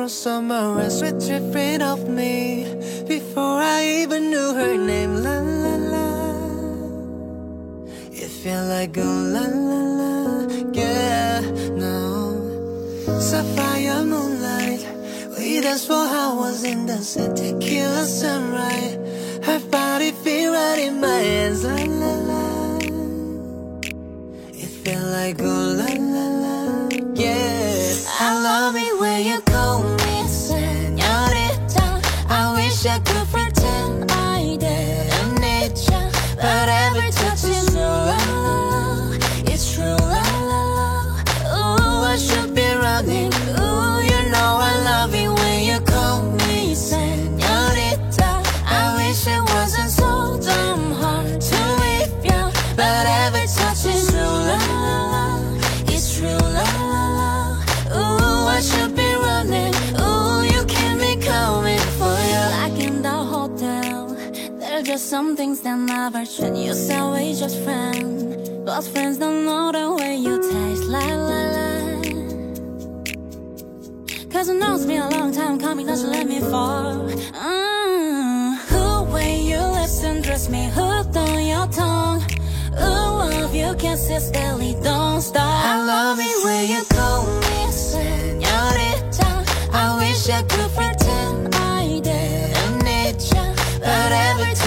from somewhere else, sweet dripping off me Before I even knew her name, la la la. It felt like oh la la la, yeah, no. Sapphire moonlight, we danced for hours in the sun Tequila sunrise, her body feel right in my hands, la la la. It felt like oh la la la, yeah. I love it when you some things that never change You say we just friends. But friends don't know the way you taste. La la la. Cause it knows me a long time coming Don't let me fall. Mm. Who way you listen? Dress me hooked on your tongue? Who love you kisses steadily don't stop? I love it when you call me senorita I wish I could pretend I didn't need you But every time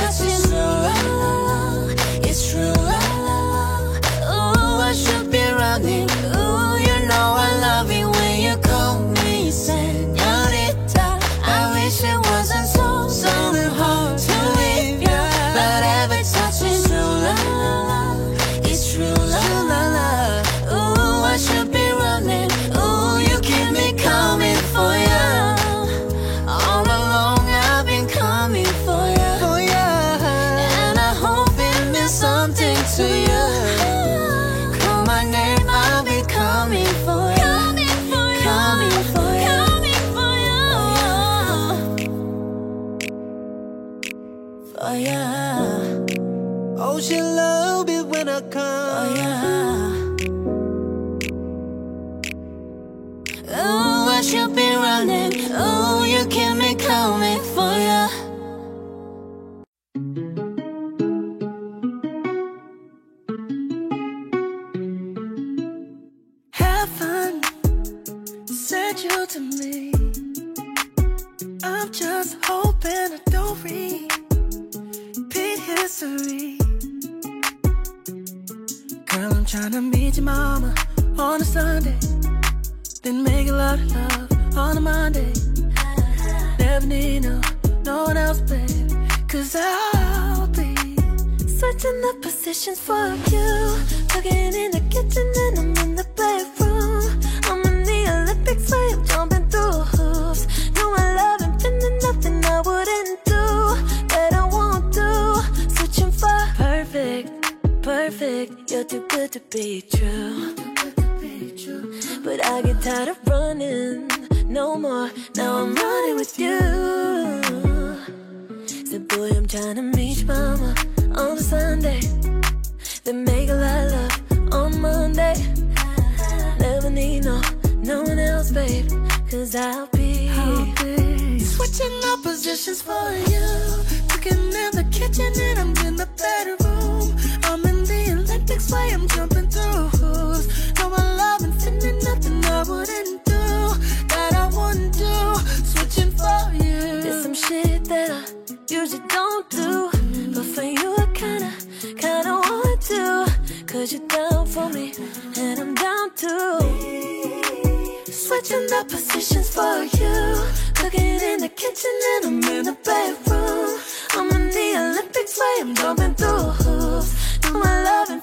in the bedroom. I'm in the Olympics, where I'm jumping through hoops. Do my love and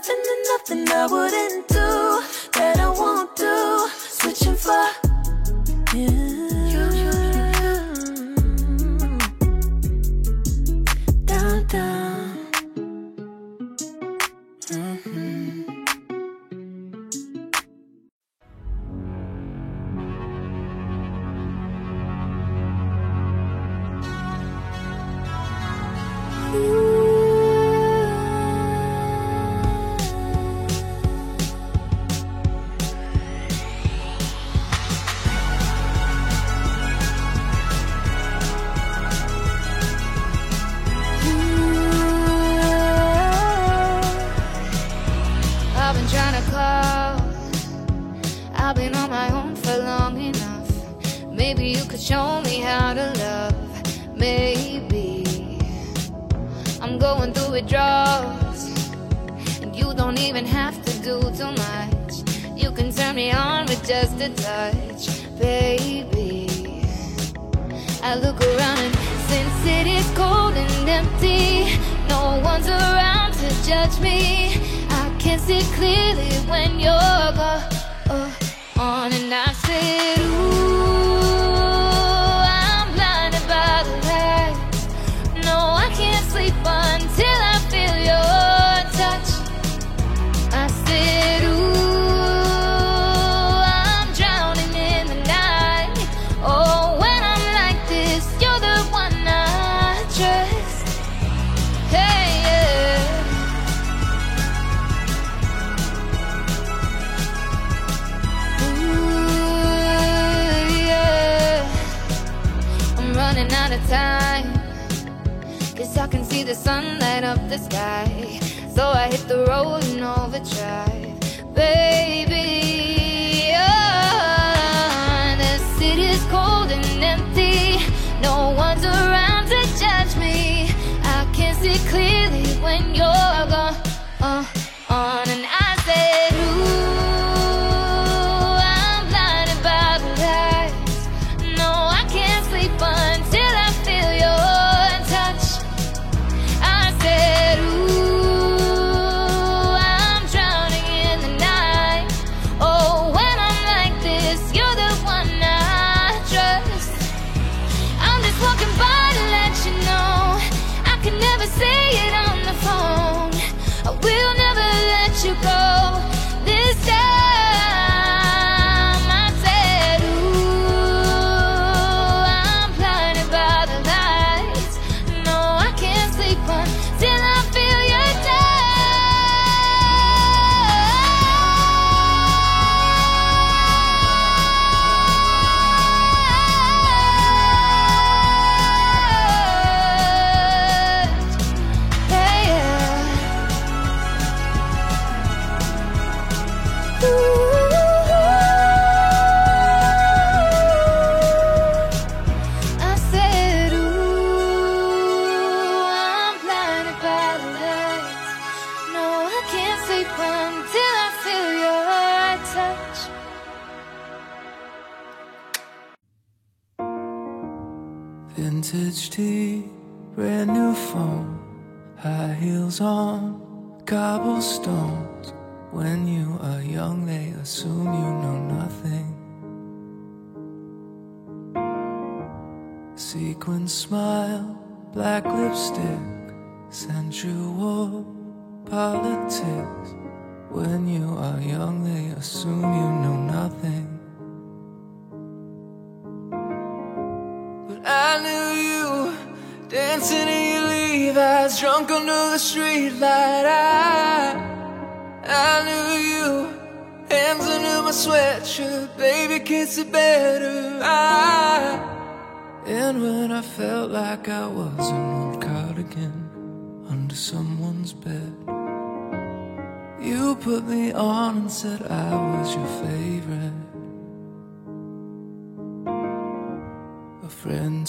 nothing I wouldn't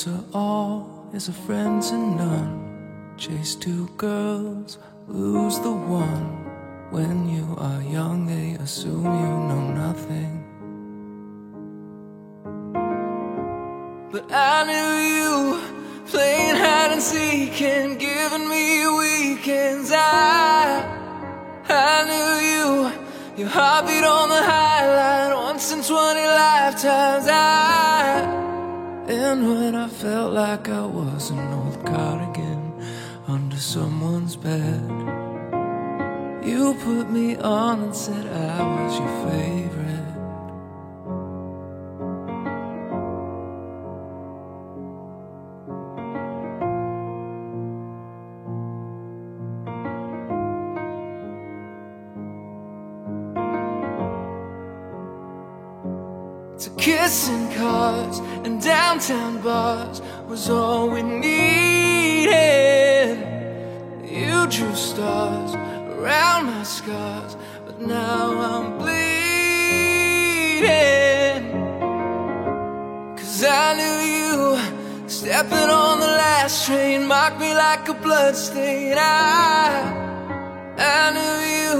to all is a friend to none. Chase two girls, lose the one. When you are young, they assume you know nothing. But I knew you playing hide and seek and giving me weekends. I, I knew you, your heartbeat on the high line once in 20 lifetimes. I, and when I felt like I was an old cardigan under someone's bed, you put me on and said I was your favorite. kissing cars and downtown bars was all we needed. You drew stars around my scars, but now I'm bleeding. Cause I knew you stepping on the last train marked me like a bloodstain. I, I knew you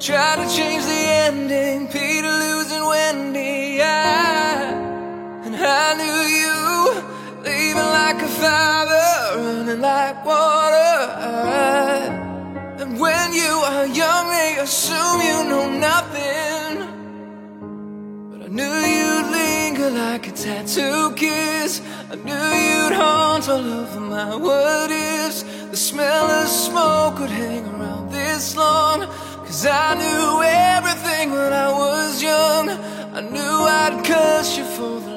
tried to change the ending, Peter losing Wendy. I knew you leaving like a father, running like water. And when you are young, they assume you know nothing. But I knew you'd linger like a tattoo kiss. I knew you'd haunt all of my what ifs. The smell of smoke would hang around this long. Cause I knew everything when I was young. I knew I'd curse you for the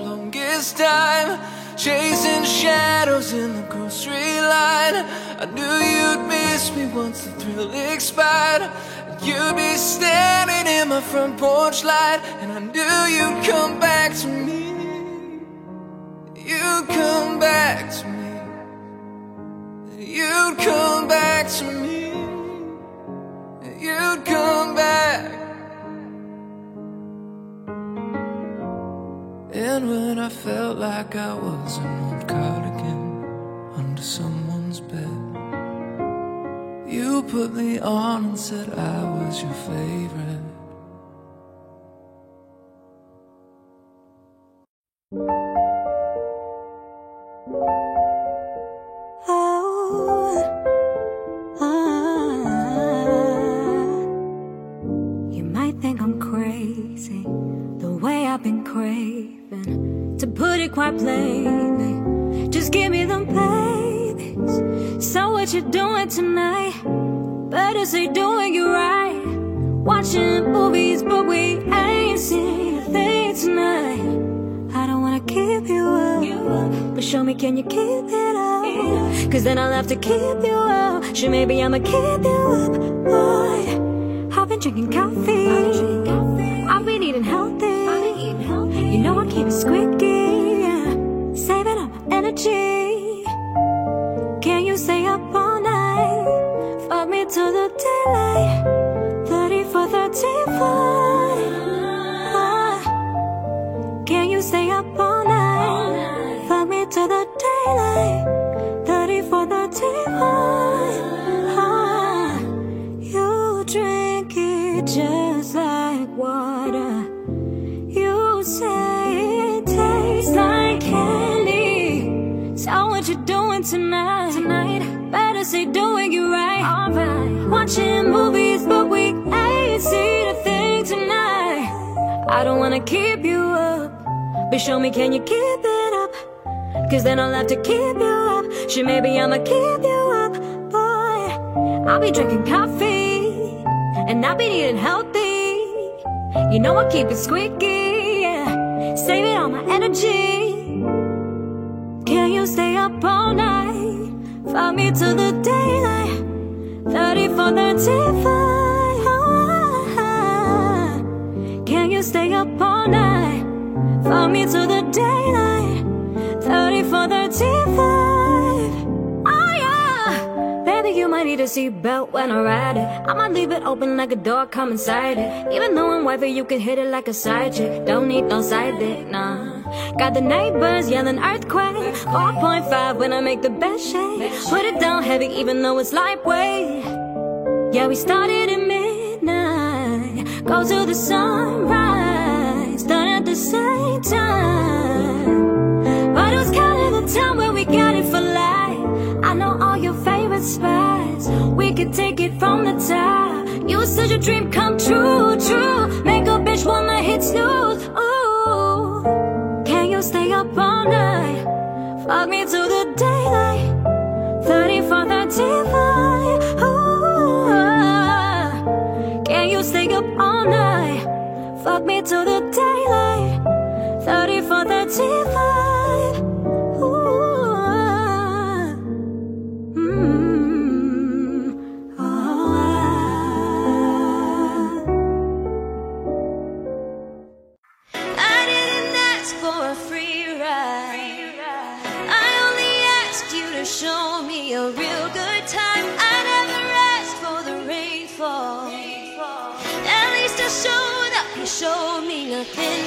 longest time. Chasing shadows in the grocery line. I knew you'd miss me once the thrill expired. You'd be standing in my front porch light. And I knew you'd come back to me. You'd come back to me. And when I felt like I was an old cardigan under someone's bed, you put me on and said I was your favorite. Keep it squeaky, yeah. Saving all my energy. Can you stay up all night? Find me to the daylight. 34, 35. Can you stay up all night? Find me to the daylight. Need a seatbelt when I ride it. I might leave it open like a door, come inside it. Even though I'm wifey, you can hit it like a side chick. Don't need no side dick, nah. Got the neighbors yelling earthquake. 4.5 when I make the best shake. Put it down heavy, even though it's lightweight. Yeah, we started at midnight. Go to the sunrise. Done at the same time. But it was kind of the time when we got it for life. Spots. We could take it from the top. You said your dream come true, true. Make a bitch wanna hit snooze. Ooh, can you stay up all night? Fuck me to the daylight. 34, 35. Ooh, can you stay up all night? Fuck me to the daylight. 34, 35. Showed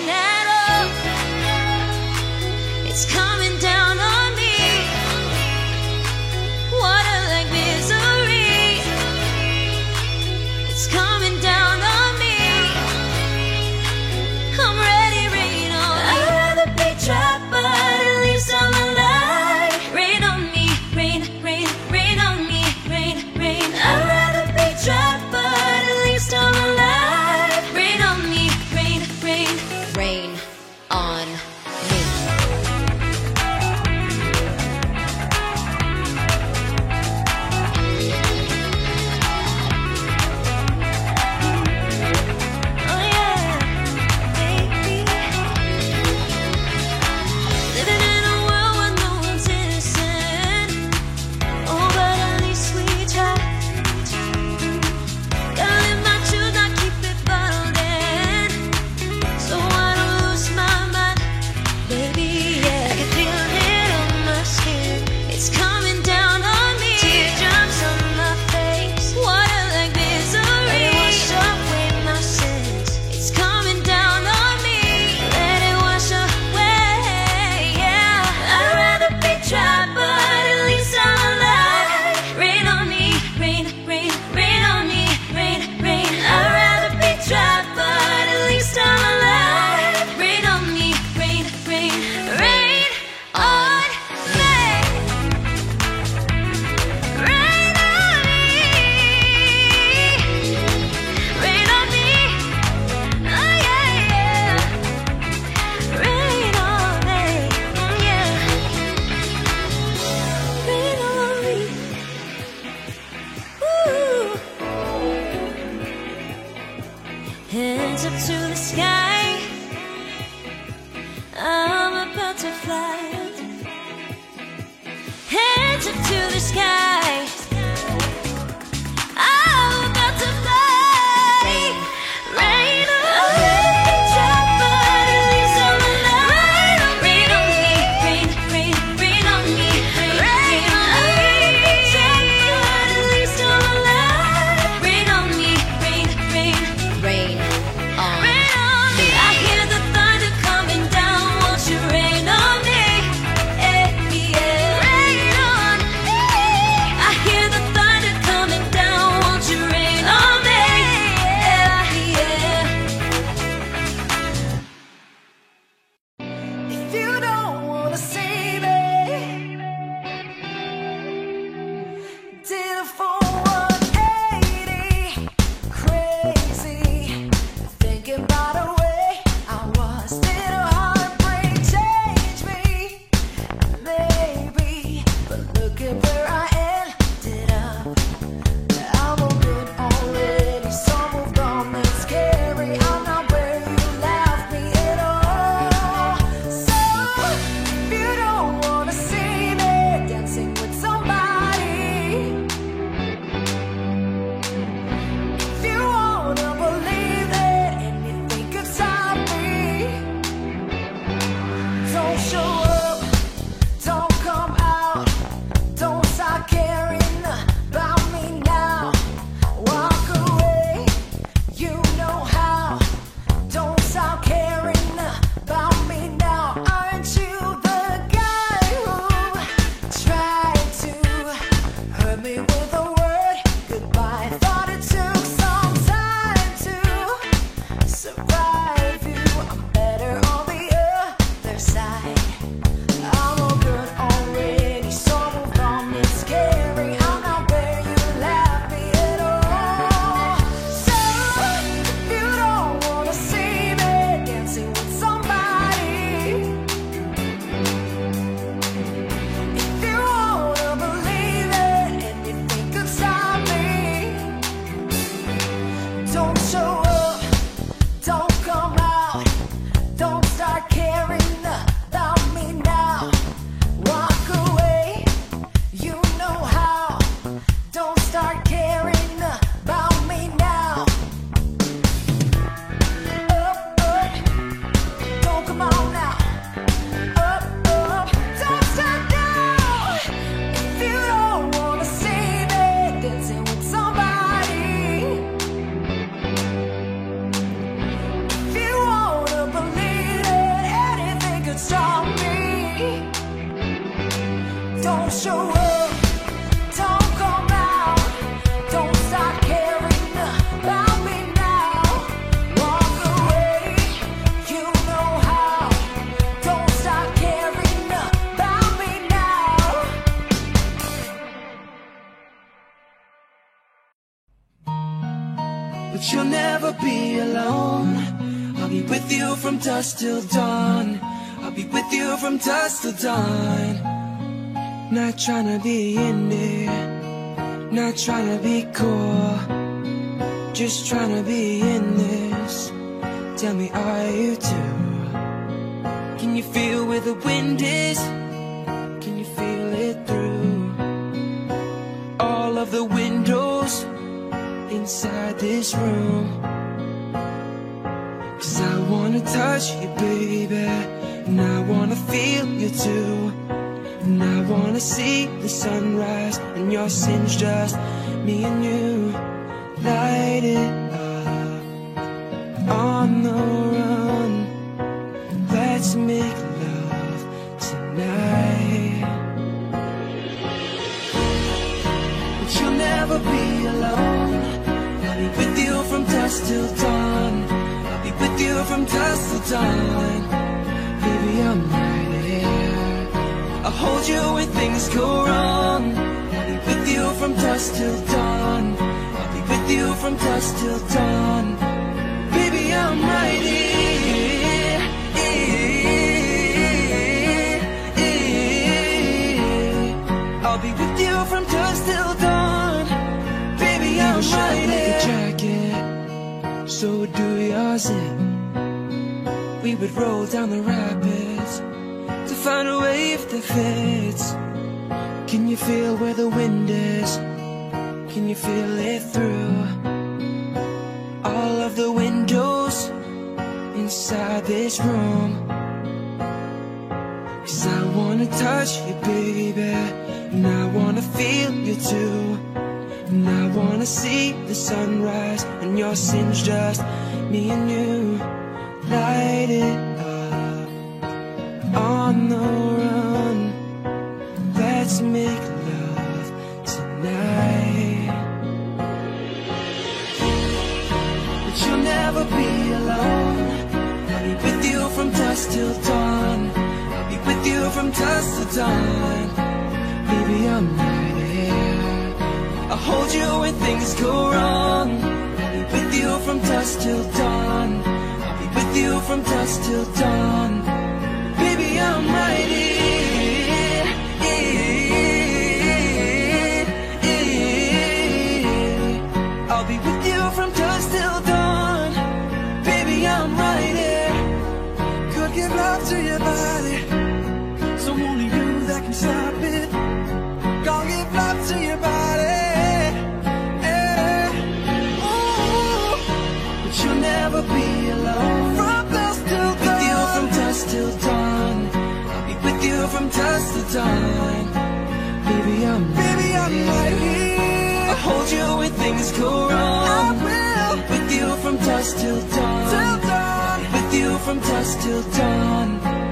But you'll never be alone. I'll be with you from dusk till dawn. I'll be with you from dusk till dawn. Not trying to be in there, not trying to be cool. Just trying to be in this. Tell me, are you too? Can you feel where the wind is? Can you feel it through all of the windows? Inside this room. Cause I wanna touch you, baby. And I wanna feel you too. And I wanna see the sunrise and your sins just me and you. Light it up on the run. Let's make dusk till dawn. I'll be with you from dusk till dawn. Baby, I'm right here. I'll hold you when things go wrong. I'll be with you from dusk till dawn. I'll be with you from dusk till dawn. Baby, I'm right here. Do. It. We would roll down the rapids to find a wave that fits. Can you feel where the wind is? Can you feel it through all of the windows inside this room? Cause I wanna touch you, baby. And I wanna feel you too. And I wanna see the sunrise and your sins just me and you. Light it up on the run. Let's make love tonight. But you'll never be alone. I'll be with you from dusk till dawn. I'll be with you from dusk till dawn. Baby, I'm right here. I'll hold you when things go wrong. From dusk till dawn. I'll be with you from dusk till dawn. Baby, I'm right dawn. Baby, I'm baby, I'm right here. I'll hold you when things go wrong. I will. With you from dusk till dawn. Till dawn. With you from dusk till dawn.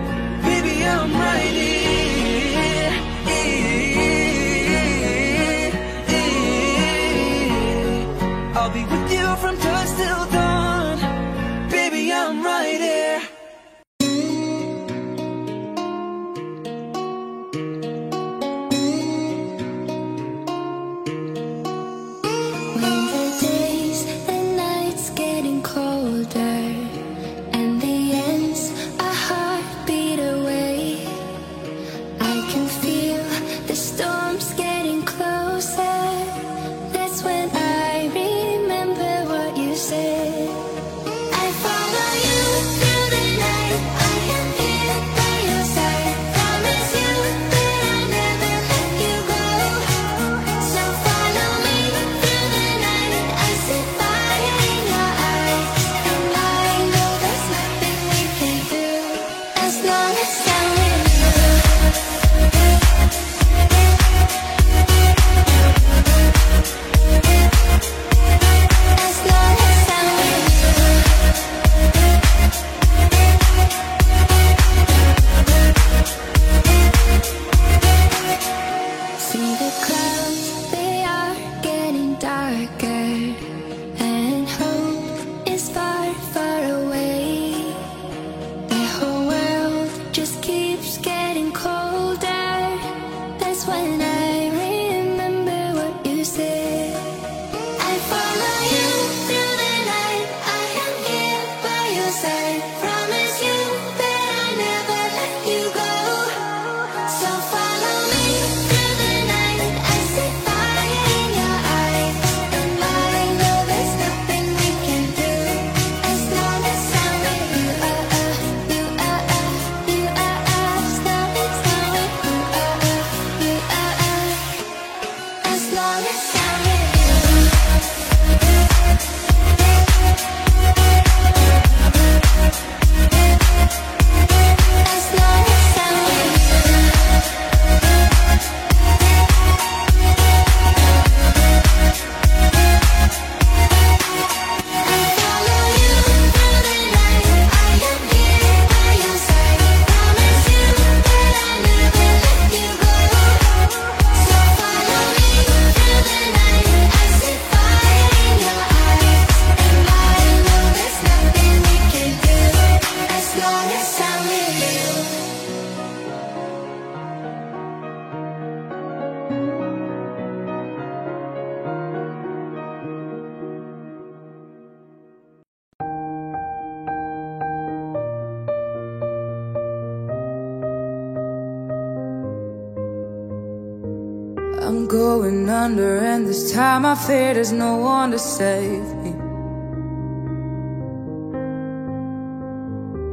I fear there's no one to save me.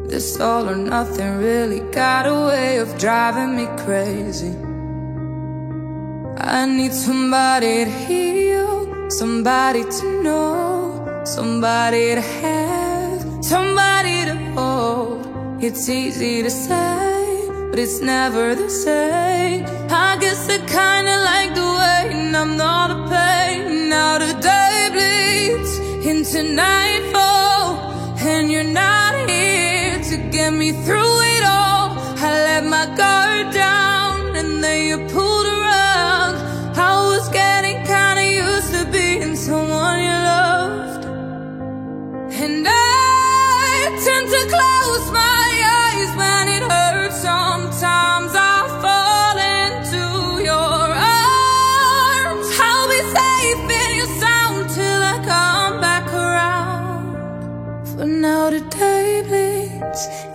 This all or nothing really got a way of driving me crazy. I need somebody to heal, somebody to know, somebody to have, somebody to hold. It's easy to say, but it's never the same. I guess I kinda like the way I'm not a pain. Into nightfall, oh, and you're not here to get me through it all. I let my guard down, and then you pulled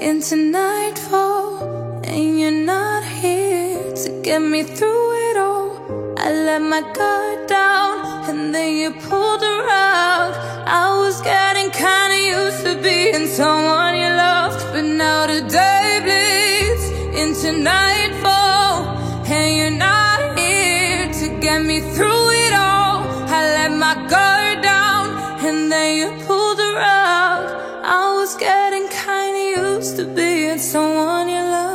into nightfall And you're not here to get me through it all. I let my guard down and then you pulled around I was getting kinda used to being someone you loved But now the day bleeds into nightfall And you're not here to get me through it all. I let my guard down and then you pulled around I was getting to being someone you loved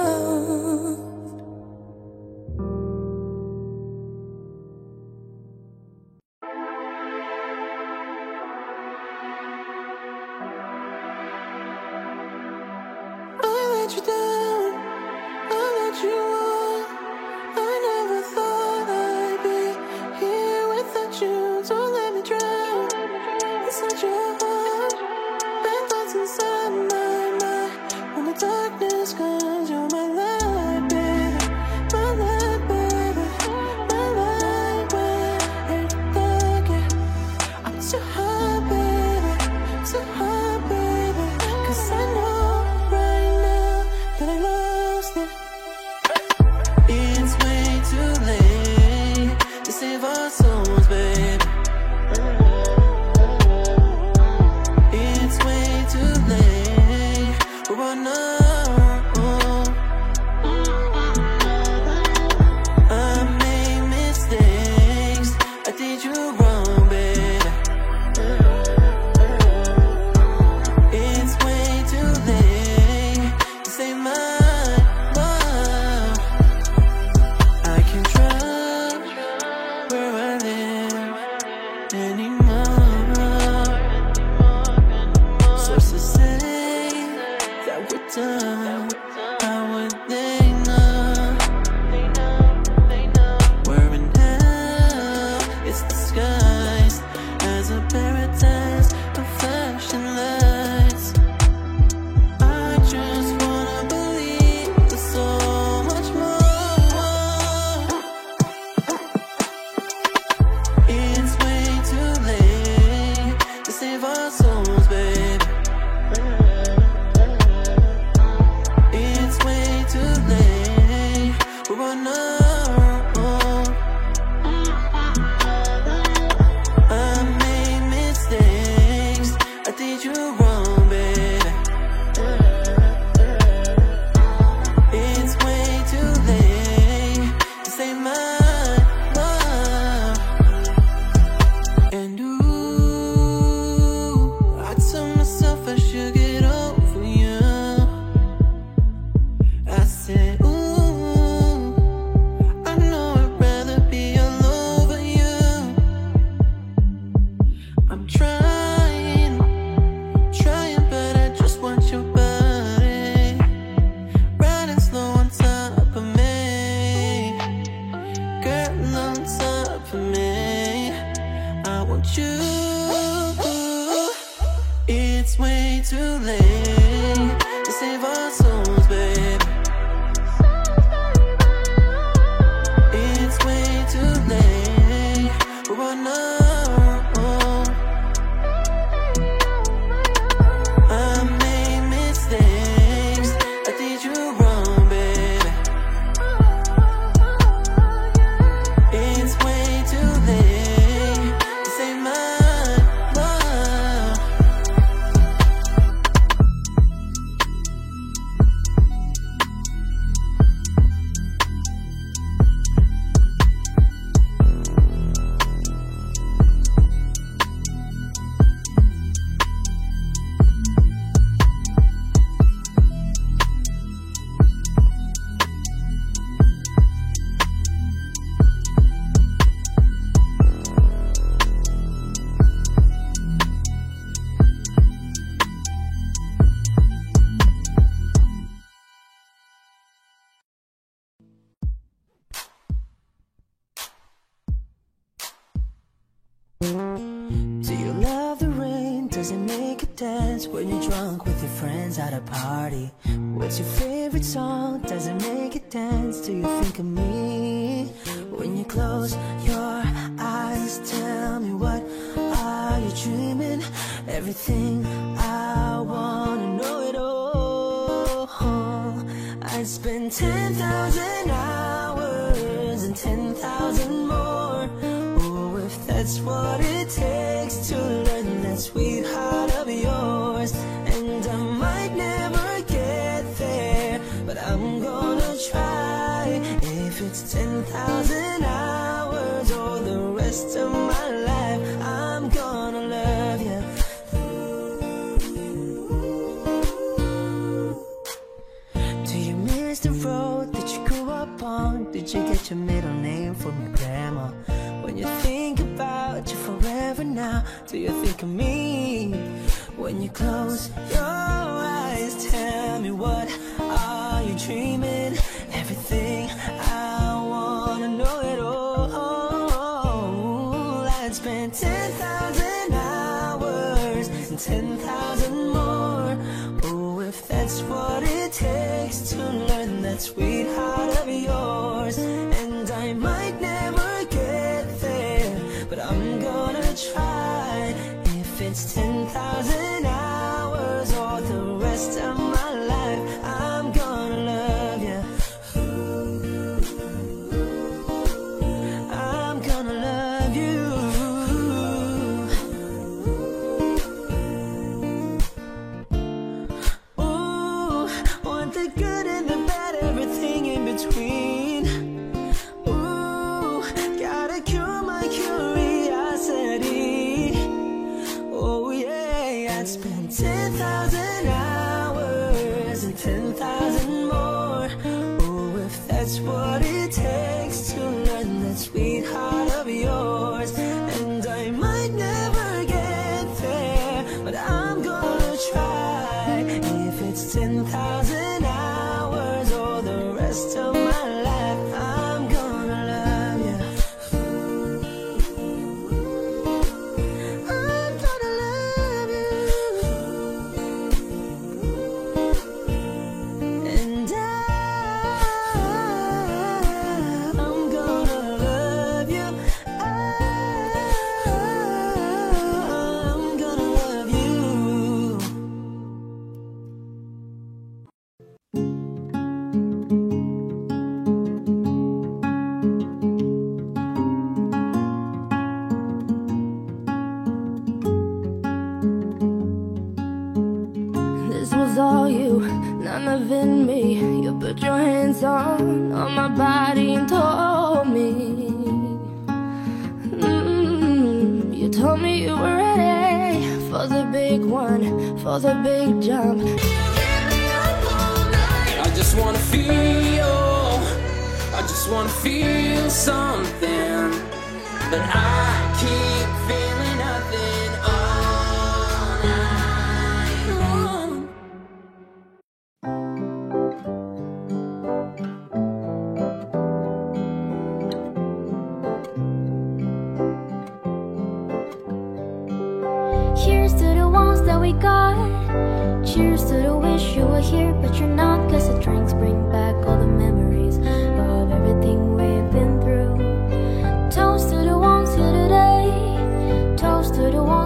a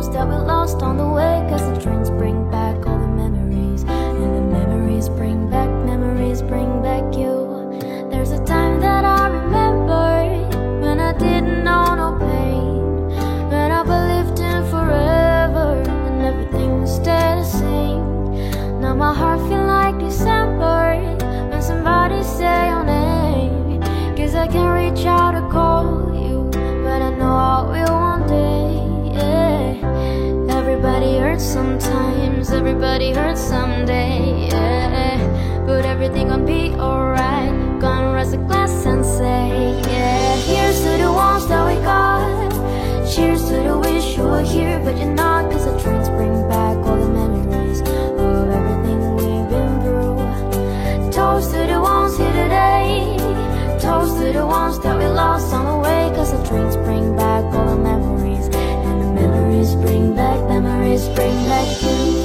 they'll be lost on the way, cause the trains bring everybody hurts someday, yeah. But everything gonna be alright. Gonna raise a glass and say, yeah. Here's to the ones that we got. Cheers to the wish you were here, but you're not. Cause the dreams bring back all the memories of everything we've been through. Toast to the ones here today. Toast to the ones that we lost on the way. Cause the drinks bring back all the memories. And the memories bring back memories, bring back you.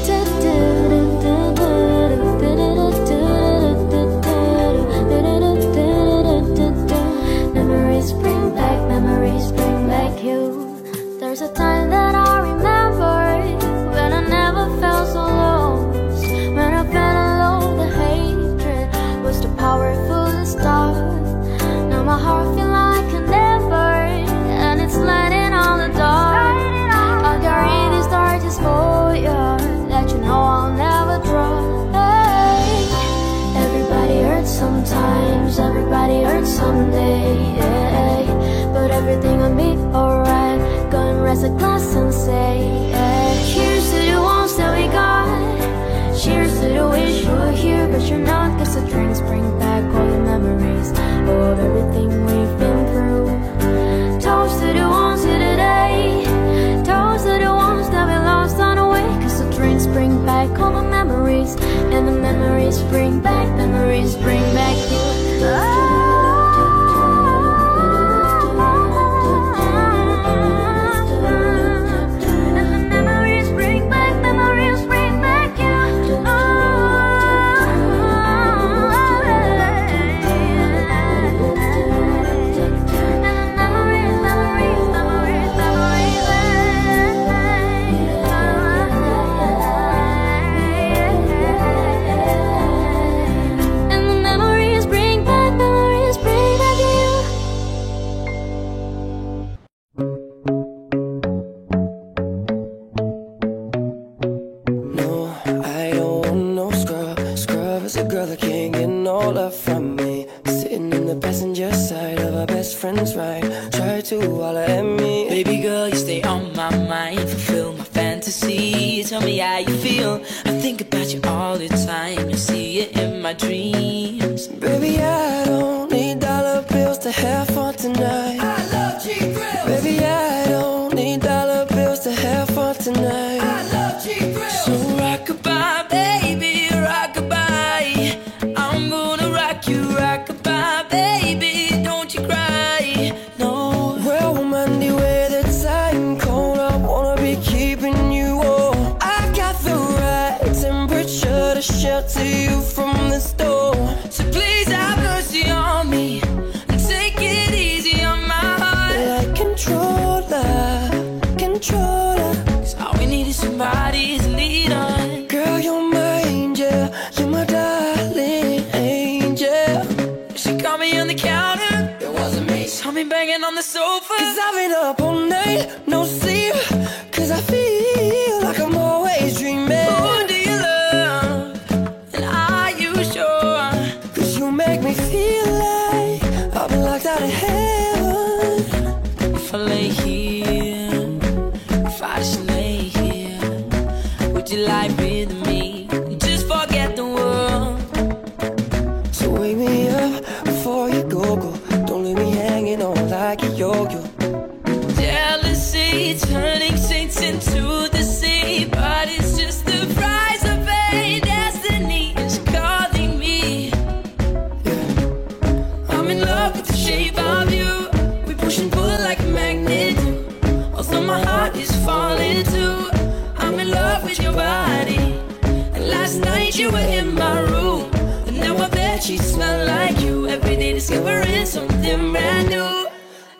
Something brand new.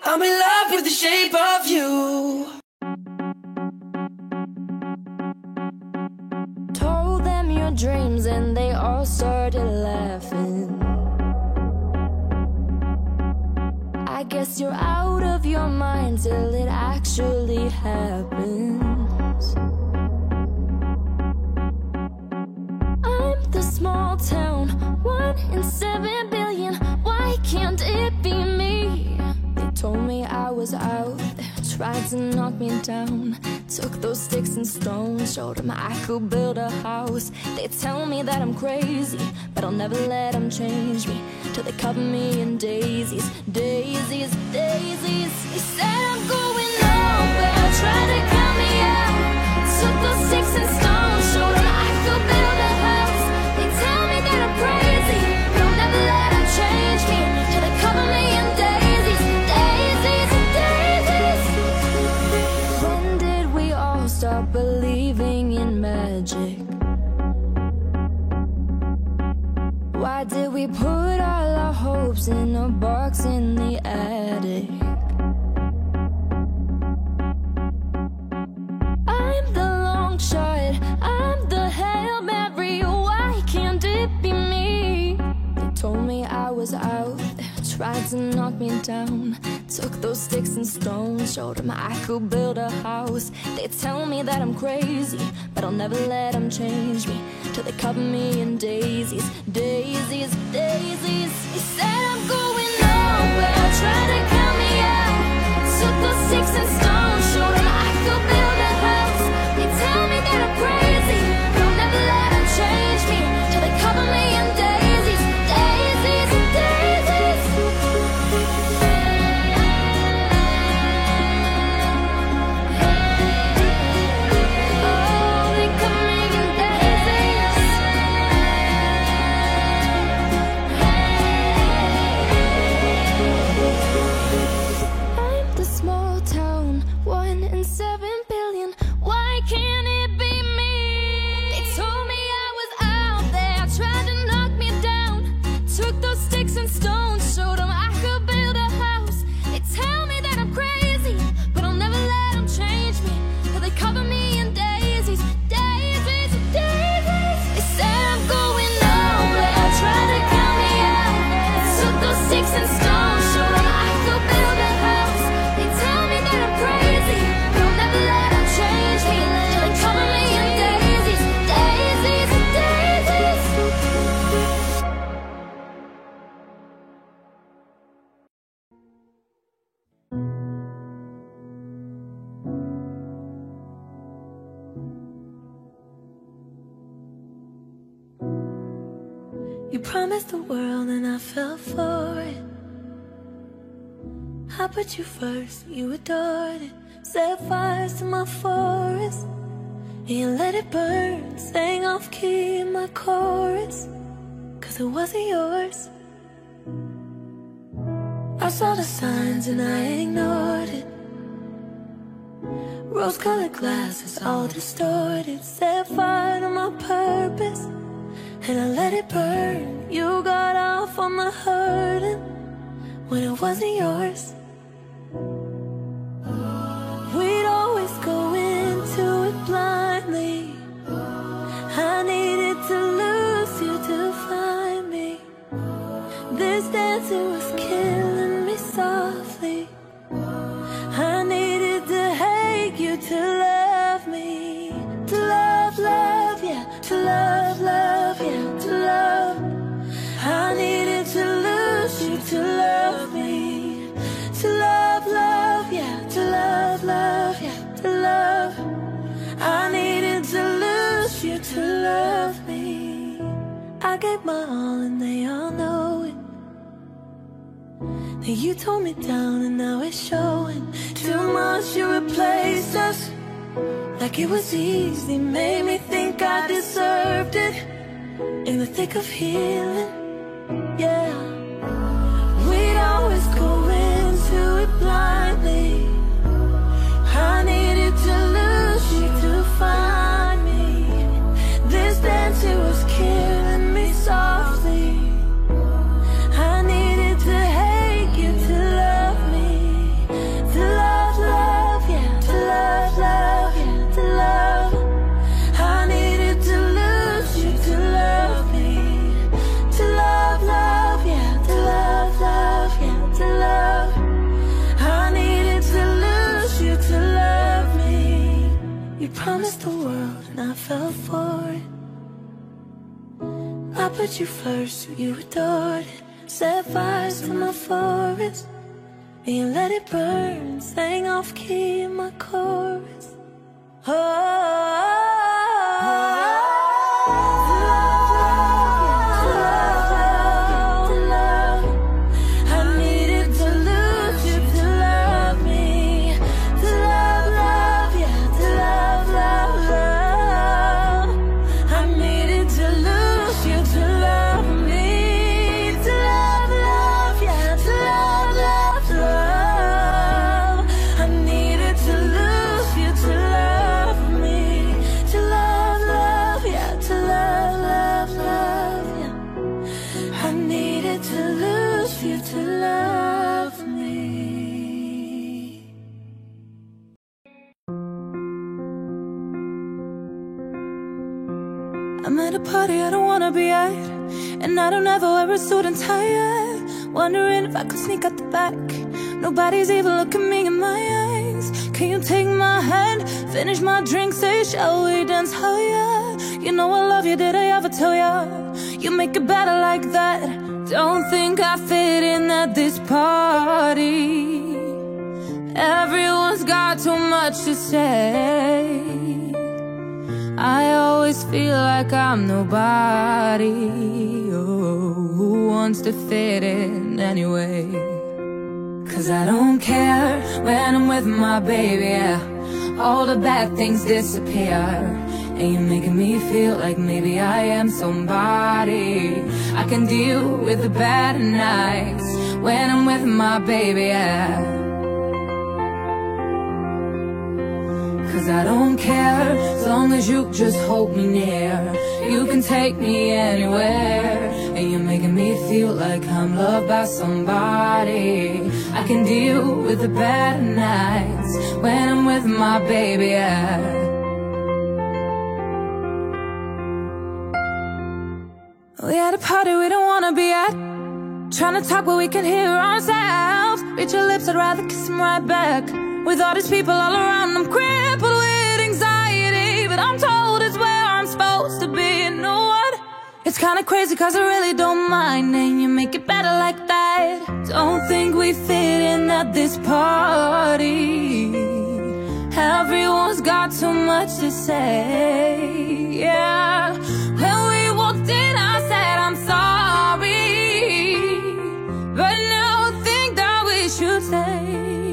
I'm in love with the shape of you. Told them your dreams and they all started laughing. I guess you're out of your mind till it actually happens. Tried to knock me down. Took those sticks and stones, showed them I could build a house. They tell me that I'm crazy, but I'll never let them change me. Till they cover me in daisies, daisies, daisies. They said I'm going nowhere, tried to count me out. Took those sticks and stones, showed them I could build a put all our hopes in a box in the attic? I'm the long shot, I'm the Hail Mary. Why can't it be me? They told me I was out tried to knock me down. Took those sticks and stones, showed them I could build a house. They tell me that I'm crazy, but I'll never let them change me. Till they cover me in daisies, daisies, daisies. They said I'm going nowhere, try to count me out. Took those sticks and stones, showed them I could build I put you first, you adored it. Set fires to my forest. And you let it burn, sang off key in my chorus. Cause it wasn't yours. I saw the signs and I ignored it. Rose colored glasses, all distorted. Set fire to my purpose. And I let it burn. You got off on the hurting when it wasn't yours. My all and they all know it. That you tore me down and now it's showing. Too much you replaced us. Like it was easy, made me think I deserved it. In the thick of healing, fell for it. I put you first, you adored it. Set fires to my forest. And you let it burn Sang off key in my chorus. Oh wanna be and I don't ever wear a suit and tie. Wondering if I could sneak out the back. Nobody's even looking me in my eyes. Can you take my hand, finish my drink, say shall we dance higher? You know I love you, did I ever tell ya? You make it better like that. Don't think I fit in at this party. Everyone's got too much to say. I always feel like I'm nobody. Oh, who wants to fit in anyway? Cause I don't care when I'm with my baby. All the bad things disappear. And you're making me feel like maybe I am somebody. I can deal with the bad nights when I'm with my baby. Yeah. Cause I don't care as long as you just hold me near. You can take me anywhere. And you're making me feel like I'm loved by somebody. I can deal with the bad nights when I'm with my baby. We at a party we don't wanna be at. Trying to talk but we can hear ourselves. Reach your lips, I'd rather kiss them right back. With all these people all around, I'm crippled with anxiety. But I'm told it's where I'm supposed to be. You know what? It's kinda crazy cause I really don't mind. And you make it better like that. Don't think we fit in at this party. Everyone's got too much to say. Yeah. When we walked in, I said, I'm sorry. But now I think that we should stay.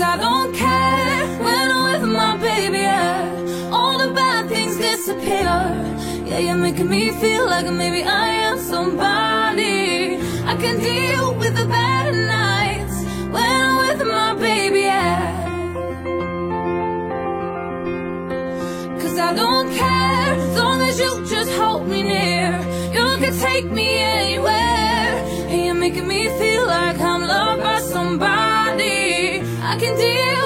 Cause I don't care when I'm with my baby. Yeah. All the bad things disappear. Yeah, you're making me feel like maybe I am somebody. I can deal with the bad nights when I'm with my baby. Yeah. Cause I don't care as long as you just hold me near. You can take me anywhere. And you're making me feel like I'm loved by somebody. I can deal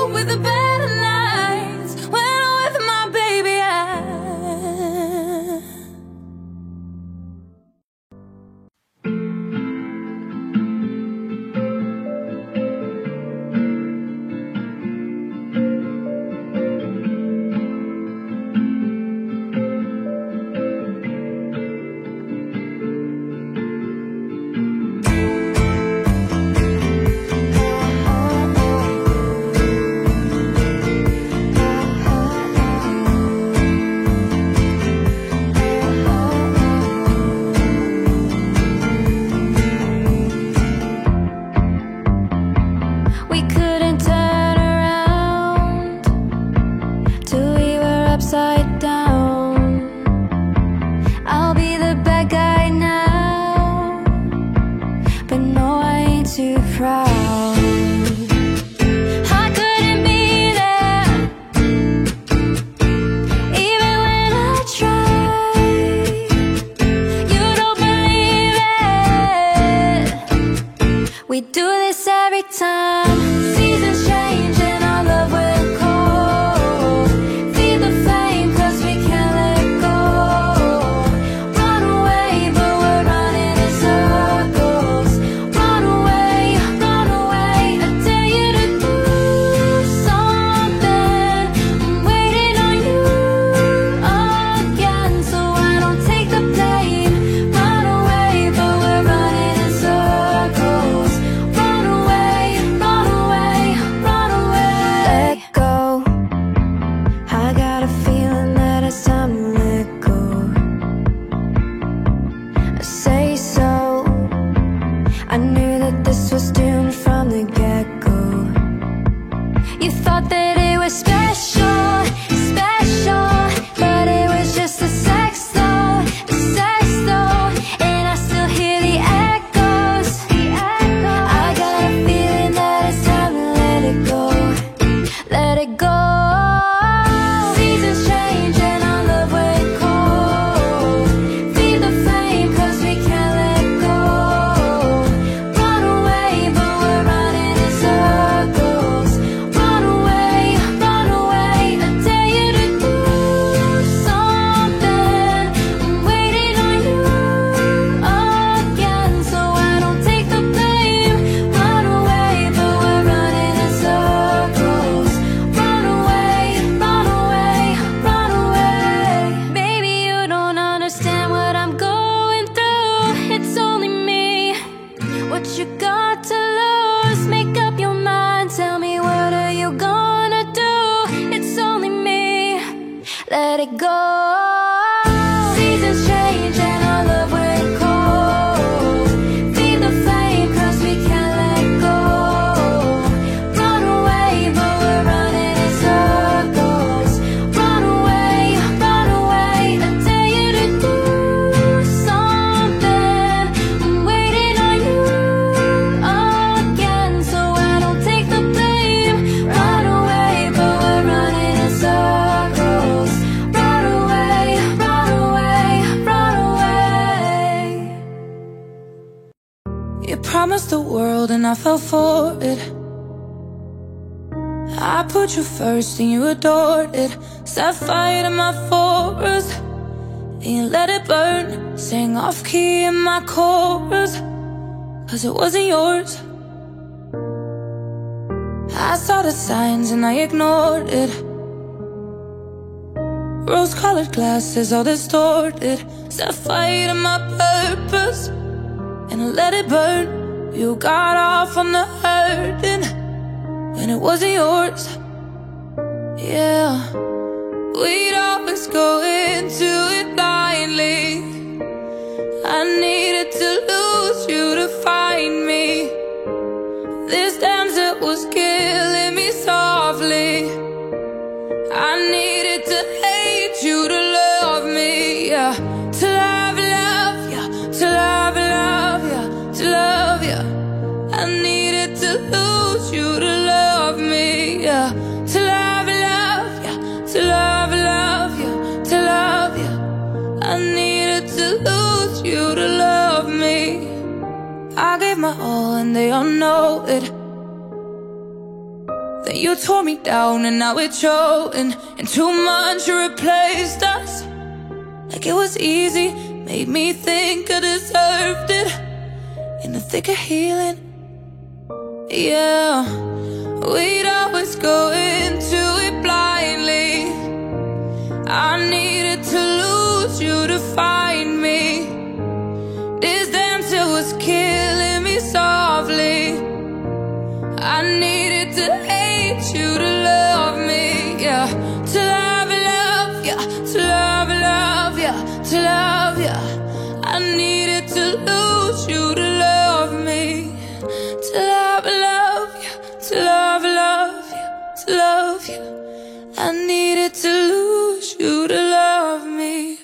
and you adored it. Set fire to my forest and you let it burn. Sang off key in my chorus, cause it wasn't yours. I saw the signs and I ignored it. Rose colored glasses, all distorted. Set fire to my purpose and I let it burn. You got off on the hurting when it wasn't yours. Yeah, we'd always go into I gave my all and they all know it. Then you tore me down and now it's showing. And two months you replaced us. Like it was easy, made me think I deserved it. In the thick of healing, yeah. We'd always go into it blindly. I needed to lose you to find I needed to hate you to love me, yeah. To love, love, yeah. To love, love, yeah. To love, yeah. I needed to lose you to love me. To love, love, yeah. To love, love, yeah. To love, yeah. I needed to lose you to love me.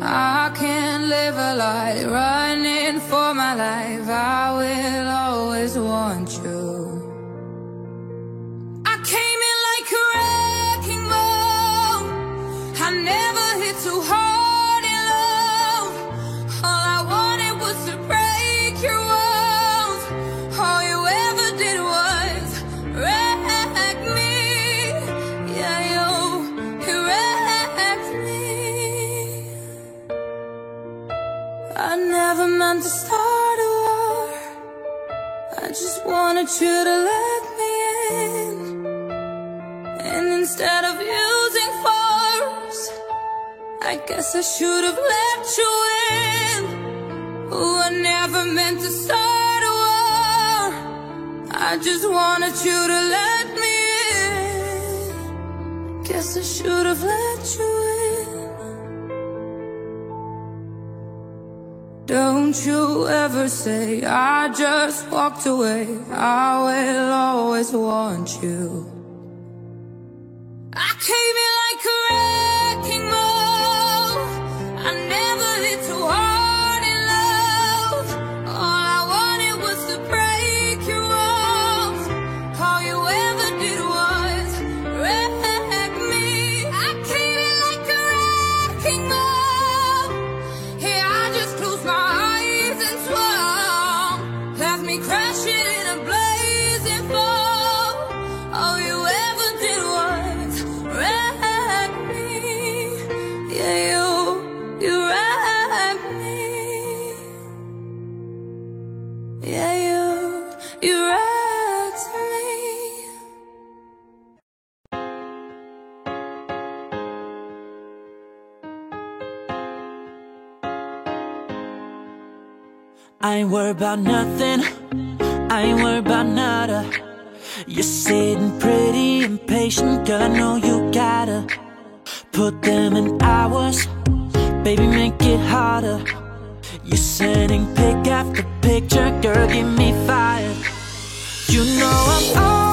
I can't live a lie running for my life. I will always want you. I came in like a wrecking ball. I never hit too hard I never meant to start a war. I just wanted you to let me in. And instead of using force, I guess I should have let you in. Oh, I never meant to start a war. I just wanted you to let me in. Guess I should have let you in. Don't you ever say I just walked away. I will always want you. I came in ain't worried about nothing. I ain't worried about nada. You're sitting pretty impatient, girl. I know you gotta put them in hours. Baby, make it harder. You're sending pic after picture, girl. Give me fire. You know I'm always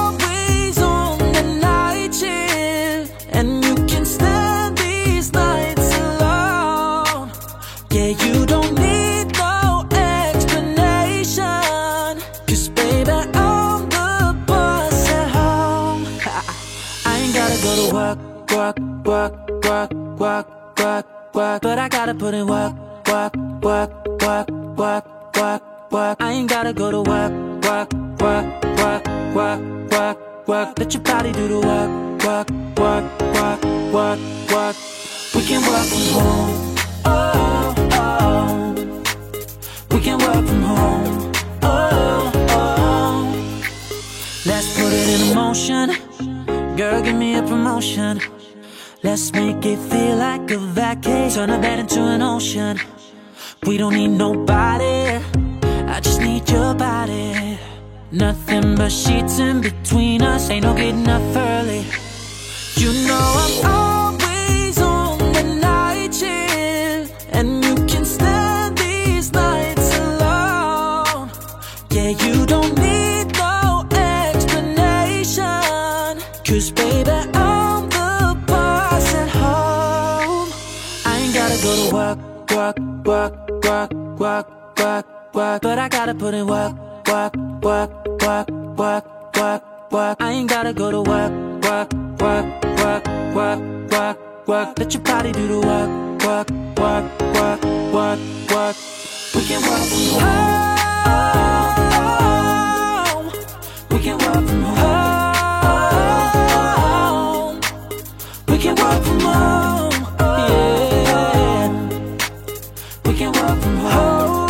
work, work, work, work, work. But I gotta put in work, work, work, work, work, work, work. I ain't gotta go to work, work, work, work, work, work, work. Let your body do the work, work, work, work, work, work. We can work from home. Oh, oh. We can work from home. Oh, oh. Let's put it in motion. Girl, give me a promotion. Let's make it feel like a vacation. Turn a bed into an ocean. We don't need nobody. I just need your body. Nothing but sheets in between us. Ain't no getting up early. You know I'm always work, work, work, work, work. But I gotta put in work, work, work, work, work, work, work. I ain't gotta go to work, work, work, work, work, work, work. Let your body do the work, work, work, work, work, work. We can work from home. We can work from home. We can work from home. From home.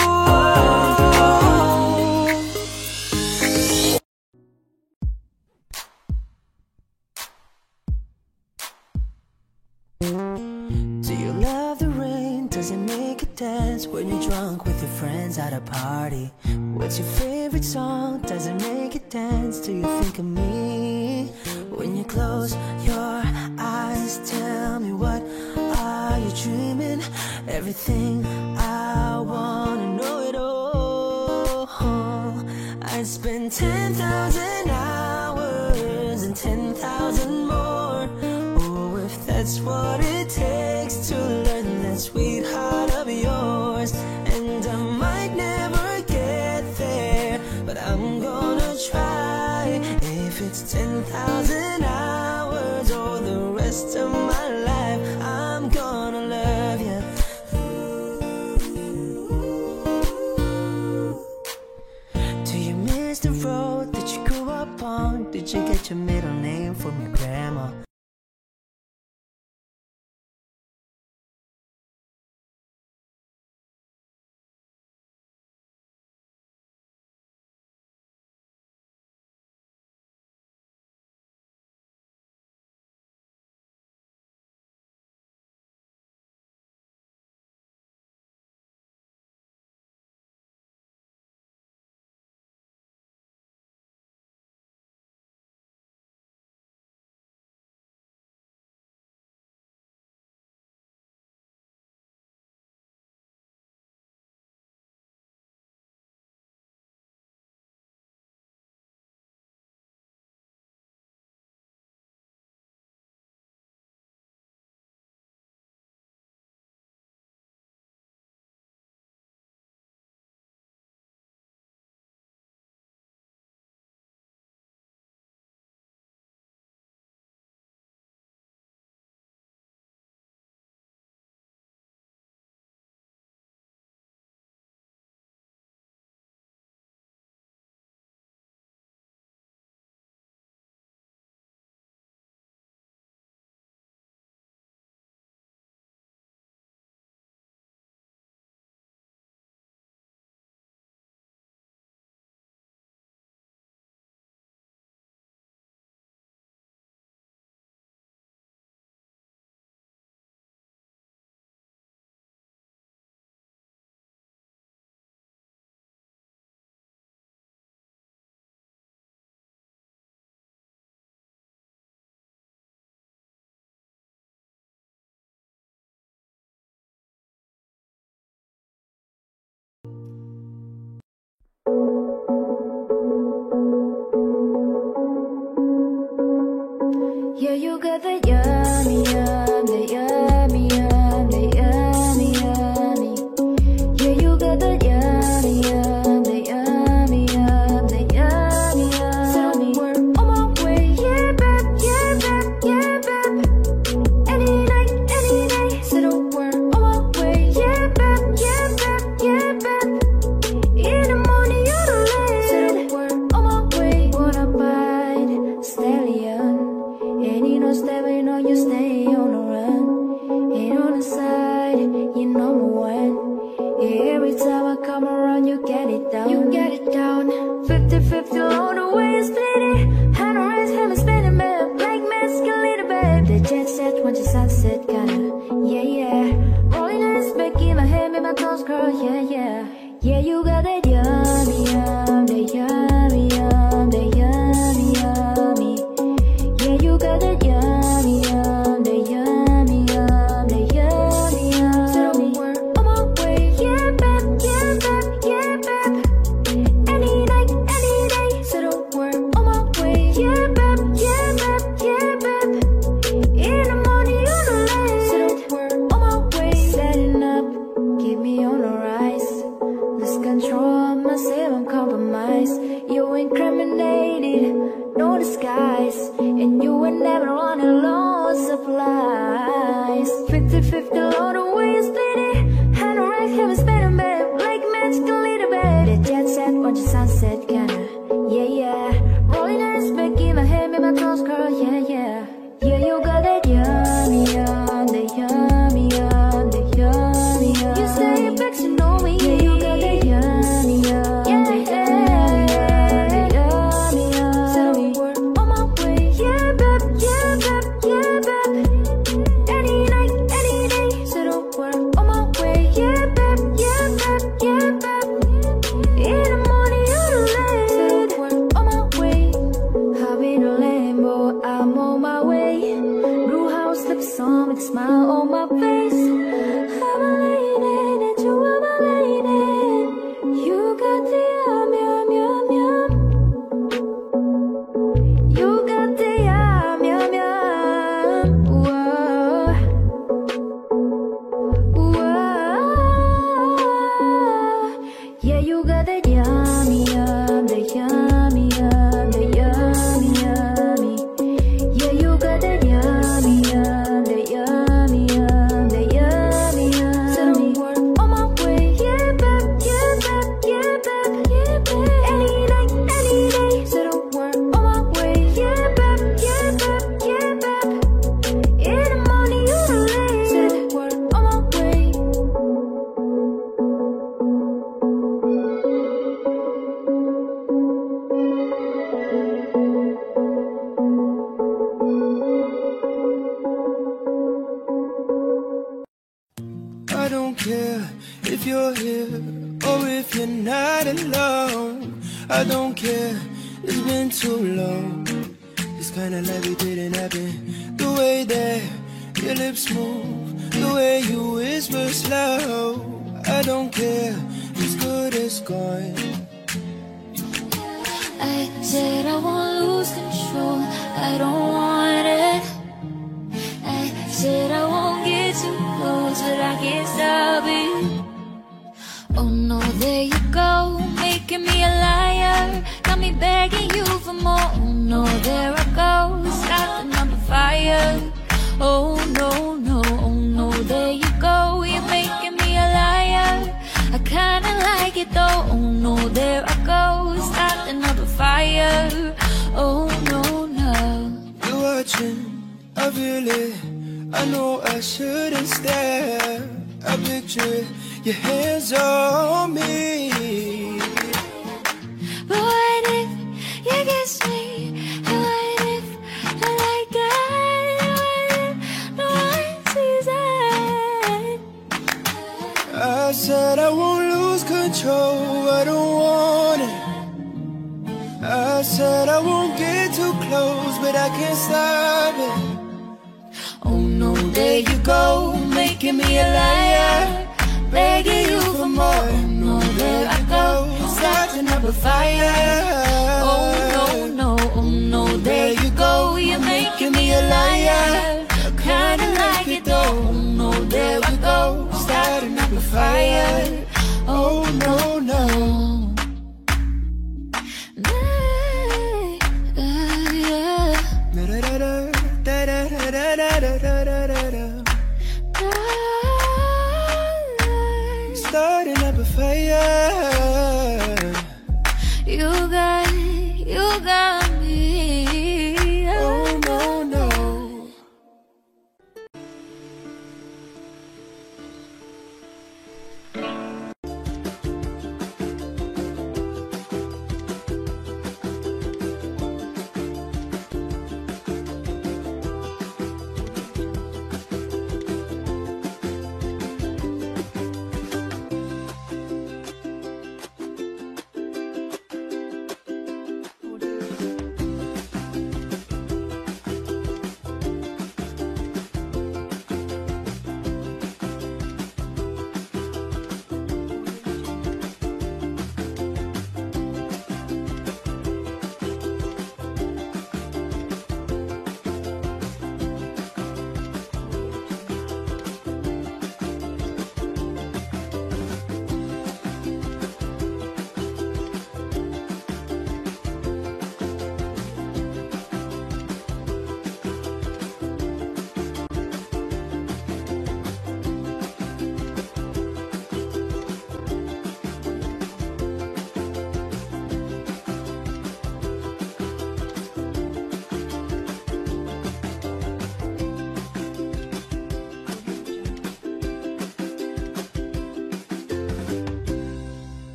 Do you love the rain? Does it make you dance when you're drunk with your friends at a party? What's your favorite song? Does it make you dance? Do you think of me? When you close your eyes, tell me what are you dreaming? Everything I wanna know it all. I'd spend 10,000 hours and 10,000 more. Oh, if that's what it takes to learn that sweetheart of yours. 10,000 hours or the rest of my life, I'm gonna love you. Do you miss the road that you grew up on? Did you get your middle name from your grandma?